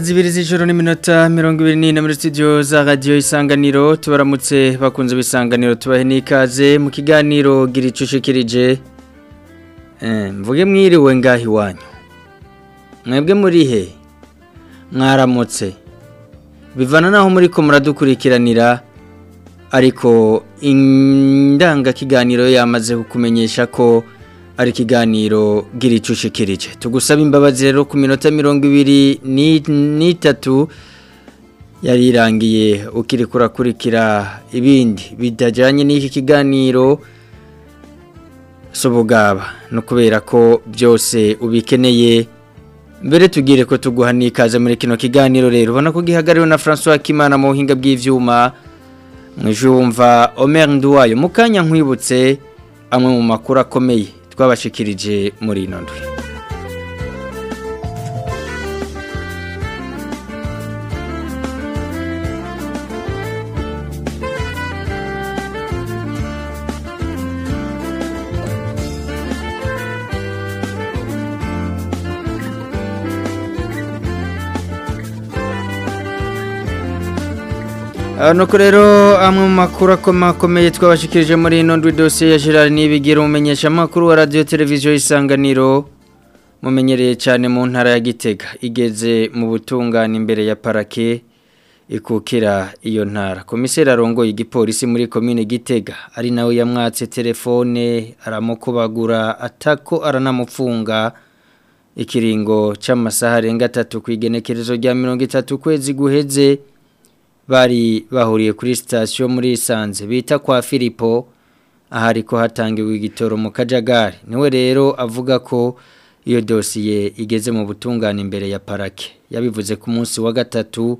zibiri z'ijoro n'iminota mirongo ibiri n'ine muri studio za radiyo isanganiro tubaramutse bakunze ibisanganiro tubahe n'ikaze mu kiganiro gira icyo ushikirije eh, mvuge mwiriwe ngaho iwanyu mwebwe muri he mwaramutse bivana naho muri ko muradukurikiranira ariko indangakiganiro yamaze kukumenyesha ko ari ikiganiro gira tugusaba imbabazi rero ku minota mirongo ibiri n'itatu yari irangiye ukiri kurakurikira ibindi bitajyanye n'iki kiganiro sobugaba no kubera ko byose ubikeneye mbere tugire ko tuguha n'ikaze muri kino kiganiro rero ubona ko gihagarariwe na francois kimana mu buhinga bw'ibyuma mwujumva omer nduwayo mukanya nkwibutse amwe mu makuru akomeye twabashikirije muri ino nuko rero amwe mu makuru akomakomeye twabashikirije muri ino ndwi dosiye ya gerard ntibigira umumenyesha amakuru wa radiyo televiziyo y'isanganiro mumenyereye cyane mu ntara ya gitega igeze mu butungane imbere ya parake ikukira iyo ntara komiseri arongoye igipolisi muri komine gitega ari nawe yamwatse telefone aramukubagura atako aranamufunga ikiringo cy'amasaha arenga atatu ku igenekerezo rya mirongo itatu ukwezi guheze bari bahuriye kuri sitasiyo muri isanze bita kwa filipo ahariko hatangiwe igitoro mu kajagari niwe rero avuga ko iyo dosiye igeze mu butungane imbere ya parake yabivuze ku munsi wa gatatu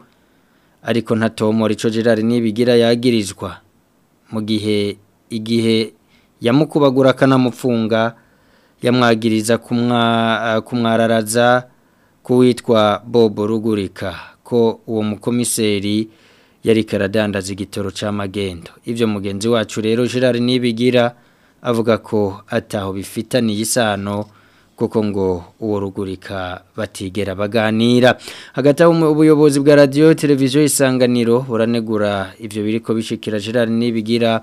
ariko ntatomora icyo gerard nibigira yagirizwa mu gihe igihe yamukubagura akanamupfunga yamwagiriza kumwararaza kuwitwa bobo rugurika ko uwo mukomiseri yari karadandaza igitoro cy'amagendo ibyo mugenzi wacu rero Gerard nibigira avuga ko ataho bifitaniye isano kuko ngo uwo rugurika batigera baganira hagati ubuyobozi bwa radiyo televiziyo isanganiro buranegura ibyo biri ko bishikira Gerard nibigira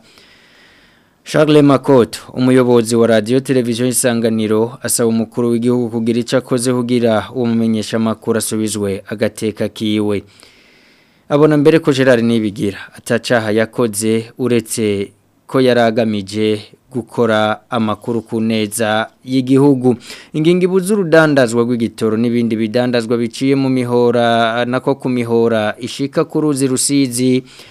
Charles Makoto umuyobozi wa Radio televiziyo isanganiro asaba umukuru w'igihugu kugira icyo akoze kugira uwo mumenyesha asubizwe agateka kiwe abona mbere ko gerard nibigira atacaha yakoze uretse ko yari agamije gukora amakuru ku neza y'igihugu ingingo ibuze urudandazwa rw'igitoro n'ibindi bidandazwa biciye mu mihora nako ku mihora ishika ku ruzi rusizi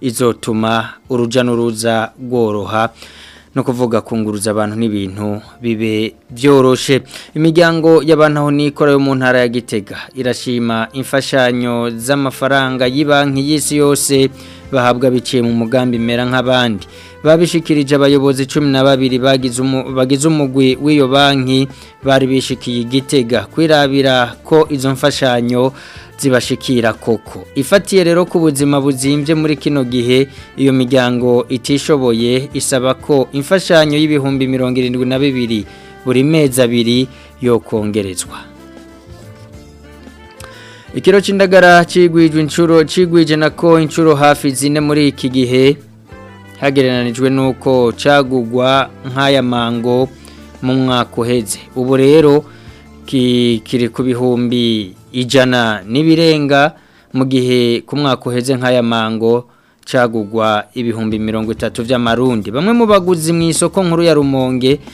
izotuma uruja n'uruza rworoha no kuvuga kunguruza abantu n'ibintu bibe byoroshe imiryango y'abantu nikora yo mu ntara ya gitega irashima imfashanyo z'amafaranga y'ibanki y'isi yose bahabwa biciye mu mugambi imera nk'abandi babishikirije abayobozi cumi na babiri bagize umugwi w'iyo banki bari bishikiye igitega kwirabira ko izo mfashanyo zibashikira koko ifatiye rero ku buzima buzimbye muri kino gihe iyo miryango itishoboye isaba ko imfashanyo y'ibihumbi mirongo irindwi na bibiri buri mezi abiri yo ikiro cy'indagara cigwije inshuro cigwije ko inshuro hafi zine muri iki gihe hagereranijwe n'uko cyagugwa nk'aya mango mu mwaka uheze ubu rero kiri ku bihumbi ijana n'ibirenga mu gihe ku mwaka uheze nk'aya mango cagugwa ibihumbi mirongo itatu by'amarundi bamwe mu baguzi mu isoko nkuru ya rumonge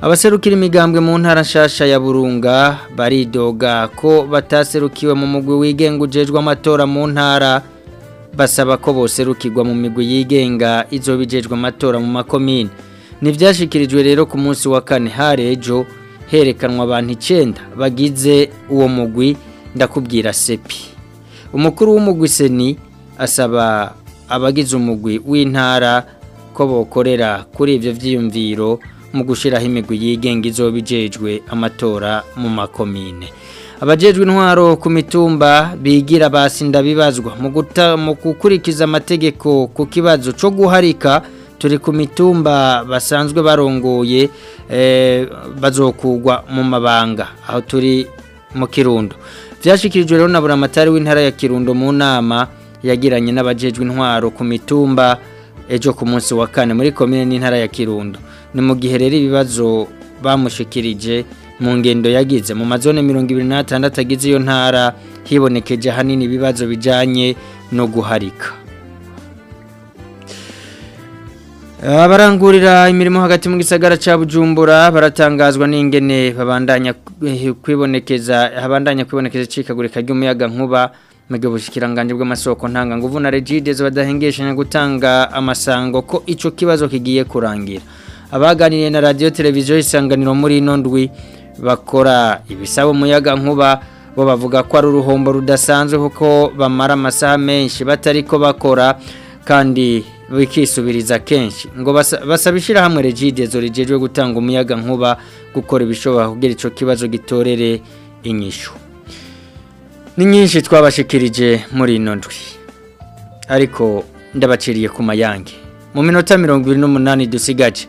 abaserukira imigambwe mu ntara nshasha ya burunga baridoga ko bataserukiwe mu mugwi wigenga amatora mu ntara basaba ko boserukirwa mu migwi yigenga izo bijejwe amatora mu makomine ntibyashyikirijwe rero ku munsi wa kane harejo herekanwa abantu icyenda bagize uwo mugwi ndakubwira sepi umukuru w'umugwi seni asaba abagize umugwi w'intara ko bokorera kuri ibyo byiyumviro mu imigwi yigenga izoba amatora mu makomine abajejwe intwaro ku mitumba bigira basinda bibazwa mu gukurikiza amategeko ku kibazo cyo guharika turi ku mitumba basanzwe barongoye eh, bazokugwa mu mabanga aho turi mu kirundo byashyikirijwe rero na buri amatari w'intara ya kirundo mu nama yagiranye n'abajejwe intwaro ku mitumba ejo ku munsi wa kane muri komine n'intara ya kirundo ni mu gihe rero ibibazo bamushikirije mu ngendo yagize mu mazone mirongo ibiri n'atandatu agize iyo ntara hibonekeje ahanini ibibazo bijyanye no guharika abarangurira imirimo hagati mu gisagara cya bujumbura baratangazwa n'ingene babandanya kwibonekeza habandanya kwibonekeza icikagurika ry'umuyaga nkuba mu gihe ubushikiranganje bw'amasoko ntanga nguvu na regide badahengeshanya gutanga amasango ko icyo kibazo kigiye kurangira abaganiriye na Radio televiziyo isanganiro muri ino bakora ibisaba umuyaga nkuba bo bavuga ko ari uruhombo rudasanzwe kuko bamara amasaha menshi batari ko bakora kandi bikisubiriza kenshi ngo basaba ishyirahamwe regidezo rigejwe gutanga umuyaga nkuba gukora ibishobora kugira icyo kibazo gitorere inyishu ni nyinshi twabashikirije muri ino ndwi ariko ndabaciriye ku mayange mu minota mirongo ibiri n'umunani dusigaje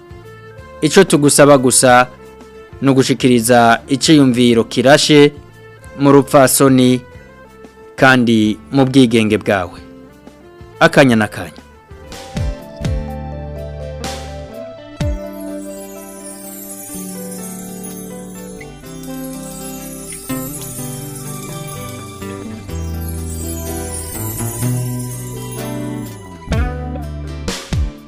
icyo tugusaba gusa ni ugushikiriza icyiyumviro kirashe mu rupfasoni kandi mu bwigenge bwawe akanya na n'akanya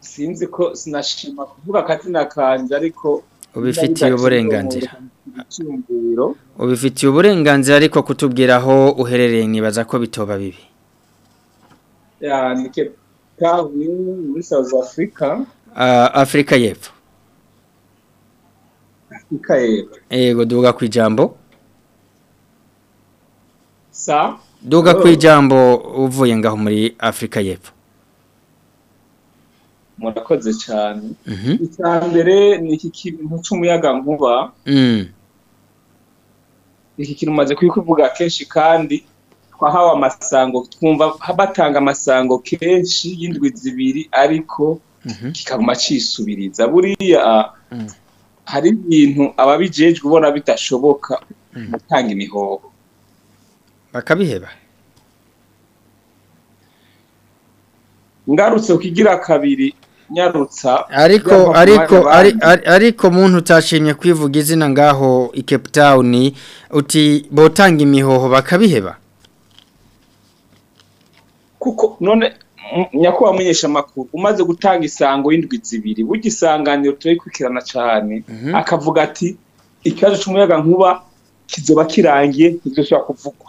sinzi ko sinashima kuvuga akazina kanjye ariko ubifitiye uburenganzira ubifitiye uburenganzira ariko kutubwira aho uherereye nibaza ko bitoba bibi muri south africa afurika y'epfo afurika y'epfo yego duga ku ijambo sa duga oh. ku ijambo uvuye ngaho muri afurika y'epfo murakoze cyane mhm. icya ni iki kintu cy'umuyaga nkuba mm. iki kintu umaze kuvuga kenshi kandi twahawe amasango twumva batanga amasango kenshi y'indwi zibiri ariko Mhm. kikaguma cisubiriza buriya mm. hari ibintu ababijejwe ubona bidashoboka mm. gutanga imihoho bakabiheba ngarutse ukigira kabiri nyarutsa ariko ariko ariko umuntu utashimye kwivuga izina ngaho i Cape Town uti botanga imihoho bakabiheba kuko none nyakubahwa munyeshamakuru umaze gutanga isango y'indwi zibiri burya isanganiro turayikurikirana cyane mhm. akavuga ati ikibazo cy'umuyaga nkuba kizoba kirangiye ntidushobora kuvugwa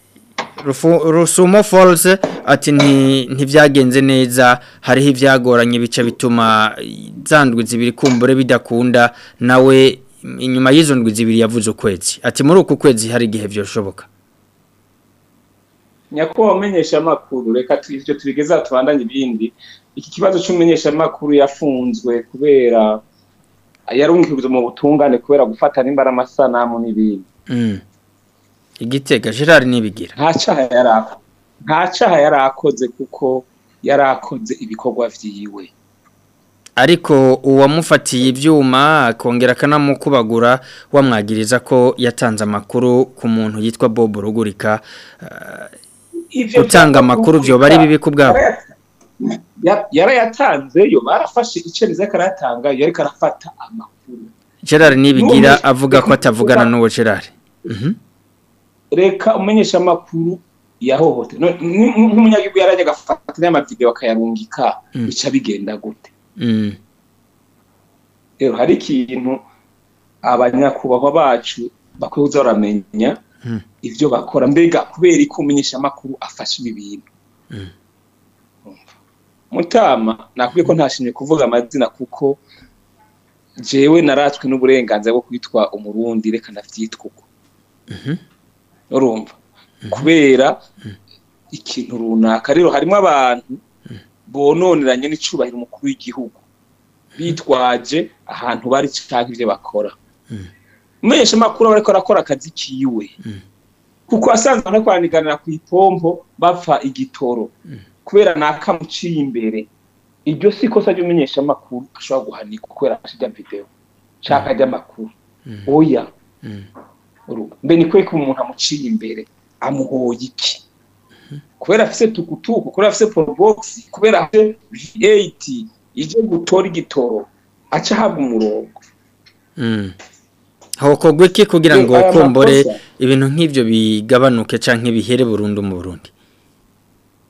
rusumo force ati ntibyagenze neza hariho ibyagoranye bica bituma zandwi zibiri kumbure bidakunda nawe inyuma y'izo zibiri yavuze ukwezi ati muri uku kwezi hari igihe byashoboka nyakubahwa umenyesha amakuru reka ibyo tubigeza tubandanye ibindi iki kibazo cy'umumenyeshamakuru yafunzwe kubera yarungikijwe mu butungane kubera gufata nimba ari amasanamu n'ibindi mm. igitega gerard ntibigira nta cyaha yari nta cyaha yari akoze kuko yari akoze ibikorwa byiwe ariko uwamufatiye ibyuma akongera akanamukubagura wamwagiriza ko yatanze amakuru ku muntu yitwa bob rugurika eh, utanga amakuru byoba ari bibi ku bwabo yarayatanzeyo barafashe icyemezo ariko arayatanga ariko amakuru gerard ntibigira avuga ko atavugana n'uwo gerard mhm. reka umenyesha amakuru yahohoterwa nk'umunyagihugu yarajya agafata n'amavidewo bakayarungika mm. bica bigenda gute mm. rero hari ikintu abanyakubahwa bacu bakwiye kuza baramenya mm. ibyo bakora mbega kubera ko umenyesha amakuru afashe ibi bintu mutama nakubwiye ko ntashimye kuvuga amazina kuko jewe naratswe n'uburenganzira bwo kwitwa umurundi reka nabyitwa uko mhm. urumva mm-hmm. kubera mm-hmm. ikintu runaka rero harimo abantu mm-hmm. bononeranye n'icyubahiro umukuru w'igihugu bitwaje ahantu bari cyangwa ibyo bakora menshi amakuru aba ariko arakora akazi kiwe kuko asanzwe no kwaniganira ku ipombo bapfa igitoro kubera nakamuciye imbere iryo si ikosa ry'umumenyeshamakuru ashobora guhanika kubera ashijya videwo nshaka ajya amakuru oya urugo mbe ni kwe ko umuntu amuciye imbere amuhoye iki kubera afise tukutuku kubera afise porobogisi kubera afise viyeyiti ije gutora igitoro aca ahabwa umurongo hakorwa hmm. iki kugira ngo kumbure ibintu nk'ibyo bigabanuke cyangwa bihere burundu mu burundi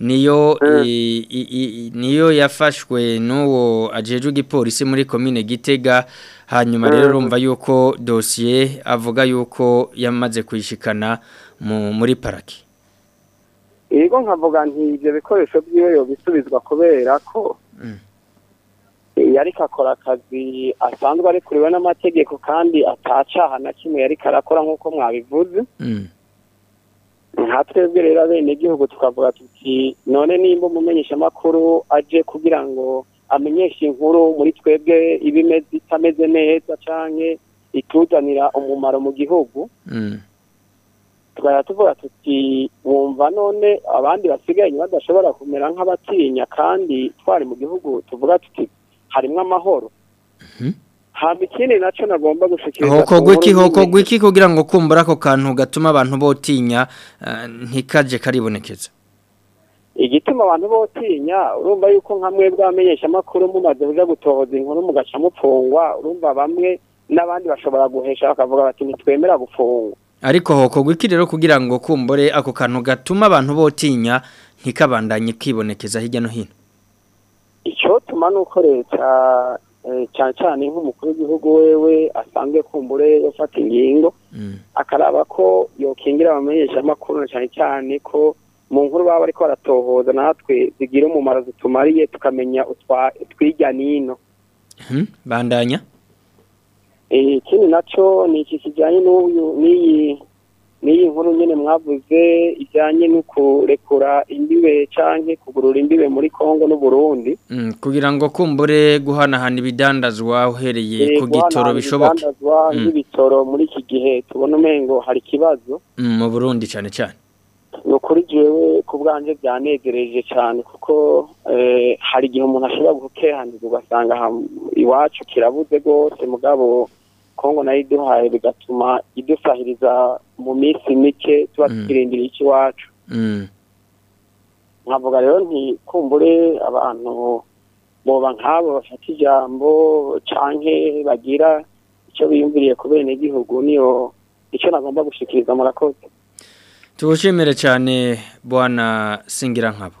niyo hmm. niyo yafashwe n'uwo ajeje igipolisi muri komine gitega hanyuma rero urumva hmm. yuko dosiye avuga yuko yamaze kuyishikana muri paraki yego nkavuga nti ibyo bikoresho byiwe yobisubizwa kubera ko hmm. yariko akora akazi asanzwe ari kuriwe n'amategeko kandi atacaha na kimwe yariko arakora nk'uko mwabivuze mm. nka twebwe rero abenegihugu tukavuga tuti none nimba umumenyeshamakuru aje kugira ngo amenyeshe inkuru muri twebwe ibimeze itameze neza canke ituzanira umumaro mu gihugu mm. tukaba tuvuga tuti wumva none abandi basigaye badashobora kumera nk'abatinya kandi twari mu gihugu tuvuga tuti harimo amahoro hamba mhm. nacyo nagomba gushyikiriza hokorwa iki hokorwa iki kugira ngo kumbura ako kantu gatuma abantu botinya eh, ntikajye karibonekeza igituma abantu botinya urumva yuko nka mwebwe abamenyeshamakuru mumaze kuja gutohoza inkuru mugaca mupfungwa urumva bamwe n'abandi bashobora guhesha bakavuga bati ntitwemera gufungwa ariko hokorwa iki rero kugira ngo kumbure ako kantu gatuma abantu botinya ntikabandanye kibonekeza hirya no hino icyotuma nukoresha uko eh, leta cyane cyane nk'umukuru w'igihugu wewe asanzwe kumbure yafata ingingo mm. akaraba ko yokingira abamenyeshamakuru cyane cyane ko mu nkuru baba ariko baratohoza natwe zigira umumaro zitumariye tukamenya twirya nino hmm? bandanya eh, ikindi nacyo ni iki kijyanye n'iyi n'iyi nkuru nyine mwavuze ijyanye no kurekura imbibe cyangwa kugurura imbibe muri congo n'uburundi mm, kugira ngo kumbure guhanahana ibidandazwa uhereye eh, ku gitoro bishoboka nk'ibitoro mm. muri iki gihe tubona umengo hari ikibazo mm, mu burundi cyane cyane ni ukuri jewe ku bwanjye byanezereje cyane kuko eh, hari igihe umuntu ashobora gukehanirwa ugasanga iwacu kirabuze rwose mugabo kongo nayo iduhaye bigatuma idusahiriza mu minsi mike tuba mm. iki icy'iwacu mm. nkavuga rero ntikumbure abantu boba nk'abo bafata ijambo canke bagira icyo biyumviriye ku bene igihugu niyo icyo nagomba gushikiriza murakoze tuwushimire cyane bwana singira nkabo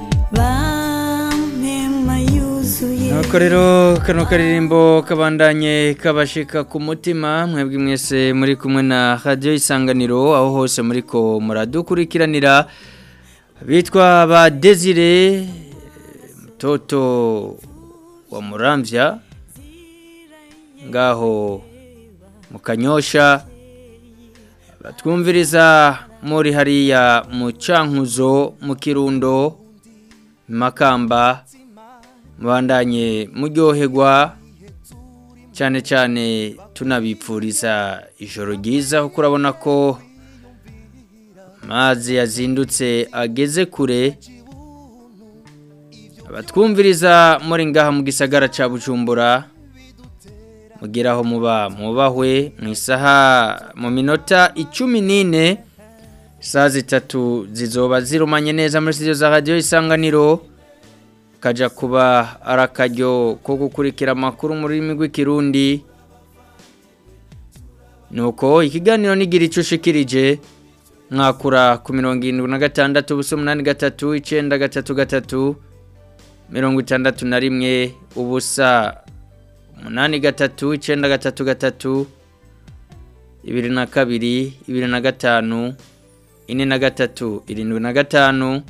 nuko rero kano karirimbo kabandanye kabashika ku mutima mwebwe mwese muri kumwe na radio isanganiro aho hose muri ko muradukurikiranira bitwa ba desire toto wa murambya ngaho Mukanyosha batwumviriza muri hariya mu cankuzo mu kirundo makamba mubandanye muryoherwa cyane cyane tunabipfuriza ijoro ryiza kuko urabona ko mazi yazindutse ageze kure abatwumviriza muri ngaha mu gisagara cya bujumbura mugeraho muba mubahwe mu isaha mu minota icumi n'ine saa zitatu zizoba zirumanye neza muri sitidiyo za radiyo isanganiro kajya kuba ari ko gukurikira amakuru mu rurimi rw'ikirundi nuko ikiganiro n'igira icyo ushikirije mwakura ku mirongo irindwi na gatandatu ubusa umunani gatatu icyenda gatatu gatatu mirongo itandatu na rimwe ubusa umunani gatatu icyenda gatatu gatatu bibiri na kabiri bibiri na gatanu ine na gatatu irindwi na gatanu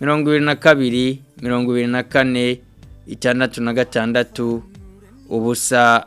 mirongo ibiri na kabiri mirongo ibiri na kane itandatu na gatandatu ubusa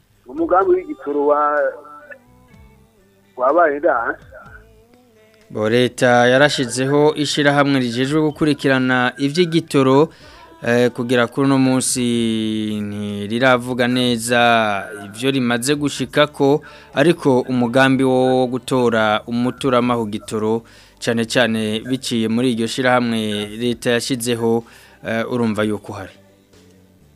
umugambi w'igitoro wa wabaye ndaha bo leta yarashyizeho ishyirahamwe rigejwe gukurikirana iby'igitoro Eh, kugera kuri uno munsi ntiriravuga neza ibyo rimaze gushika ko ariko umugambi wo gutora umuturamaho gitoro cyane cyane biciye muri iryo shyirahamwe leta yashyizeho eh, urumva yuko hari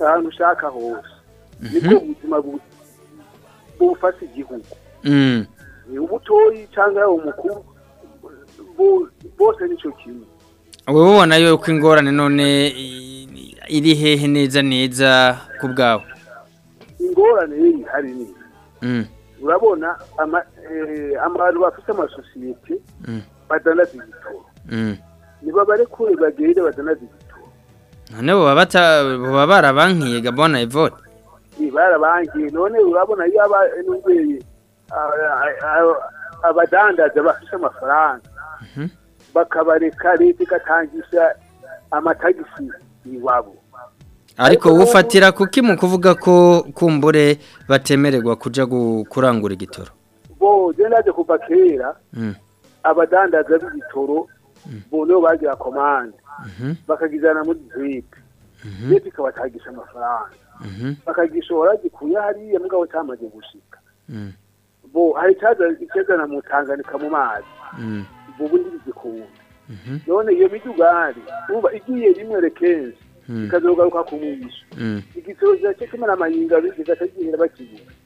ahantu ushaka hose mhm. nibwo ubuzima bufata igihugu mm. ubutoyi cyangwa umukuru bose nicyo kimwe wowe ubona yuko ingorane none iri hehe neza neza ku bwawe ingorane ye yihari neza urabona eh, abantu bafite amasosiyete mm. badandaza ibitoro mm. niba bari kure bagende badandaza ibitoro noneho baba barabankiye gabona evote barabankiye none urabona iyo abanyweye eh, eh, abadandaza bafite amafaranga mhm. bakabareka leta igatangisha amatagisi iwabo ariko ufatira kuki mu kuvuga ko kumbure batemererwa kujya kurangura igitoro bo rero naje kuva kera hmm. abadandaza b'igitoro hmm. bone bagira komande mhm. bakagizana muri zipu zipu mhm. ikabatagisha amafaranga mhm. bakagishora gikuye hariya mugabo cyamaze gushika hmm. bo hari icyazana mu tanganika mu mazi ubu ndi bigikunda none iyo midugari uba igiye rimwe kenshi bikazogaruka hmm. kumwisha hmm. igitsoro cyacu kimwe n'amayinga bigeze atagenda bakigura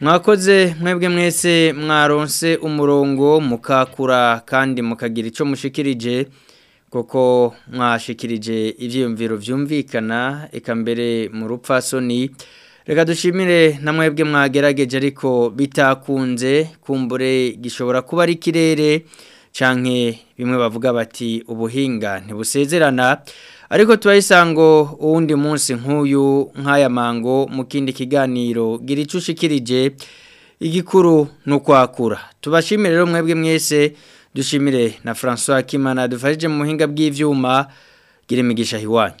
mwakoze mwebwe mwese mwaronse umurongo mukakura kandi mukagira icyo mushikirije kuko mwashikirije ibyiyumviro byumvikana eka mbere mu rupfasoni reka dushimire na mwebwe mwagerageje ariko bitakunze kumbure gishobora kuba ari ikirere canke bimwe bavuga bati ubuhinga ntibusezerana ariko tubayisango uwundi munsi nk'uyu nk'aya mango mu kindi kiganiro gira igikuru ni ukwakura tubashimire rero mwebwe mwese dushimire na francois kimana dufashije mu buhinga bw'ibyuma gira imigisha hiwanyu